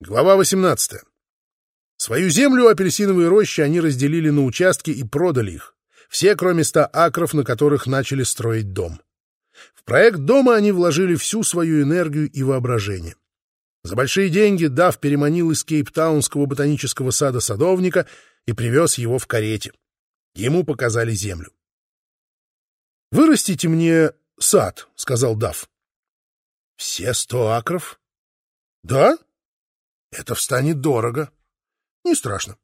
Глава 18. Свою землю апельсиновые рощи они разделили на участки и продали их. Все, кроме ста акров, на которых начали строить дом. В проект дома они вложили всю свою энергию и воображение. За большие деньги Дав переманил из Кейптаунского ботанического сада садовника и привез его в карете. Ему показали землю. «Вырастите мне сад», — сказал Дав. «Все сто акров?» «Да?» Это встанет дорого. Не страшно.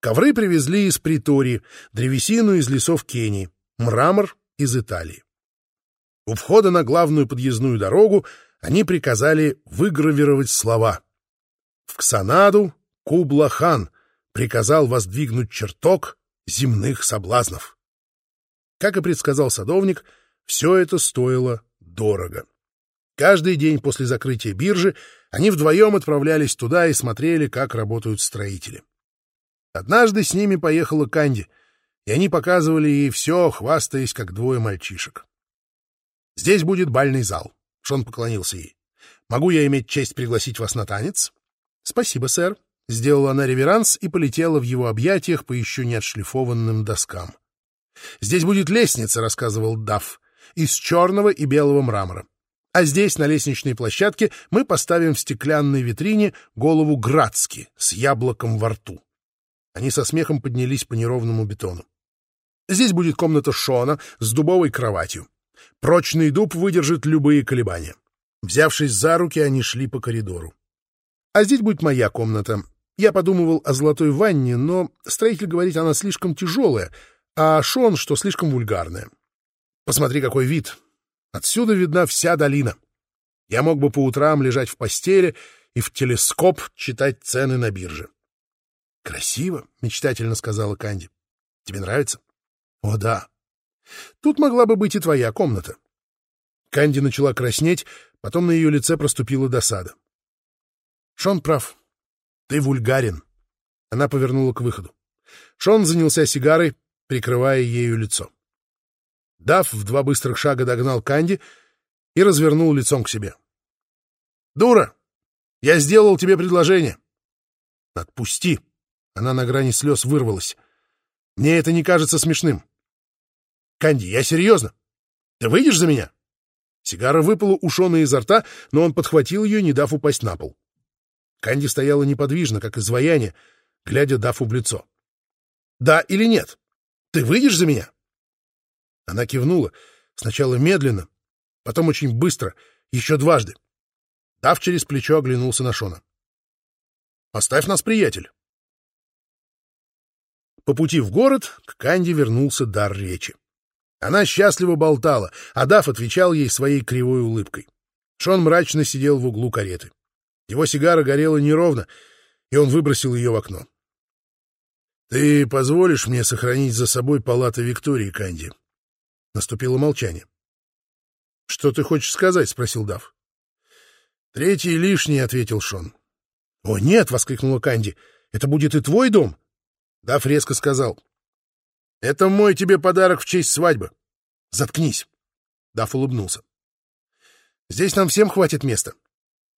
Ковры привезли из Притории, древесину из лесов Кении, мрамор из Италии. У входа на главную подъездную дорогу они приказали выгравировать слова. В Ксанаду Кубла-хан приказал воздвигнуть чертог земных соблазнов. Как и предсказал садовник, все это стоило дорого. Каждый день после закрытия биржи они вдвоем отправлялись туда и смотрели, как работают строители. Однажды с ними поехала Канди, и они показывали ей все, хвастаясь, как двое мальчишек. «Здесь будет бальный зал», — Шон поклонился ей. «Могу я иметь честь пригласить вас на танец?» «Спасибо, сэр», — сделала она реверанс и полетела в его объятиях по еще не отшлифованным доскам. «Здесь будет лестница», — рассказывал Дафф, — «из черного и белого мрамора. А здесь, на лестничной площадке, мы поставим в стеклянной витрине голову Градски с яблоком во рту. Они со смехом поднялись по неровному бетону. Здесь будет комната Шона с дубовой кроватью. Прочный дуб выдержит любые колебания. Взявшись за руки, они шли по коридору. А здесь будет моя комната. Я подумывал о золотой ванне, но строитель говорит, она слишком тяжелая, а Шон, что слишком вульгарная. Посмотри, какой вид. Отсюда видна вся долина. Я мог бы по утрам лежать в постели и в телескоп читать цены на бирже. — Красиво, — мечтательно сказала Канди. — Тебе нравится? — О, да. Тут могла бы быть и твоя комната. Канди начала краснеть, потом на ее лице проступила досада. — Шон прав. Ты вульгарен. Она повернула к выходу. Шон занялся сигарой, прикрывая ею лицо. Дав в два быстрых шага догнал Канди и развернул лицом к себе. «Дура! Я сделал тебе предложение!» «Отпусти!» Она на грани слез вырвалась. «Мне это не кажется смешным!» «Канди, я серьезно! Ты выйдешь за меня?» Сигара выпала у Шона изо рта, но он подхватил ее, не дав упасть на пол. Канди стояла неподвижно, как изваяние, глядя Дафу в лицо. «Да или нет? Ты выйдешь за меня?» Она кивнула, сначала медленно, потом очень быстро, еще дважды. Дав через плечо оглянулся на Шона. «Оставь нас, приятель!» По пути в город к Канди вернулся дар речи. Она счастливо болтала, а Дав отвечал ей своей кривой улыбкой. Шон мрачно сидел в углу кареты. Его сигара горела неровно, и он выбросил ее в окно. — Ты позволишь мне сохранить за собой палаты Виктории, Канди? Наступило молчание. — Что ты хочешь сказать? — спросил Дав. — Третий лишний, — ответил Шон. — О, нет! — воскликнула Канди. — Это будет и твой дом? Дав резко сказал. — Это мой тебе подарок в честь свадьбы. Заткнись. Дав улыбнулся. — Здесь нам всем хватит места.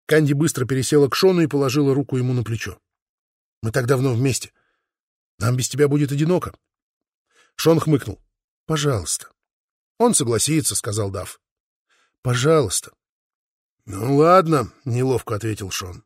Канди быстро пересела к Шону и положила руку ему на плечо. — Мы так давно вместе. Нам без тебя будет одиноко. Шон хмыкнул. — Пожалуйста. Он согласится, сказал Дав. Пожалуйста. Ну ладно, неловко ответил Шон.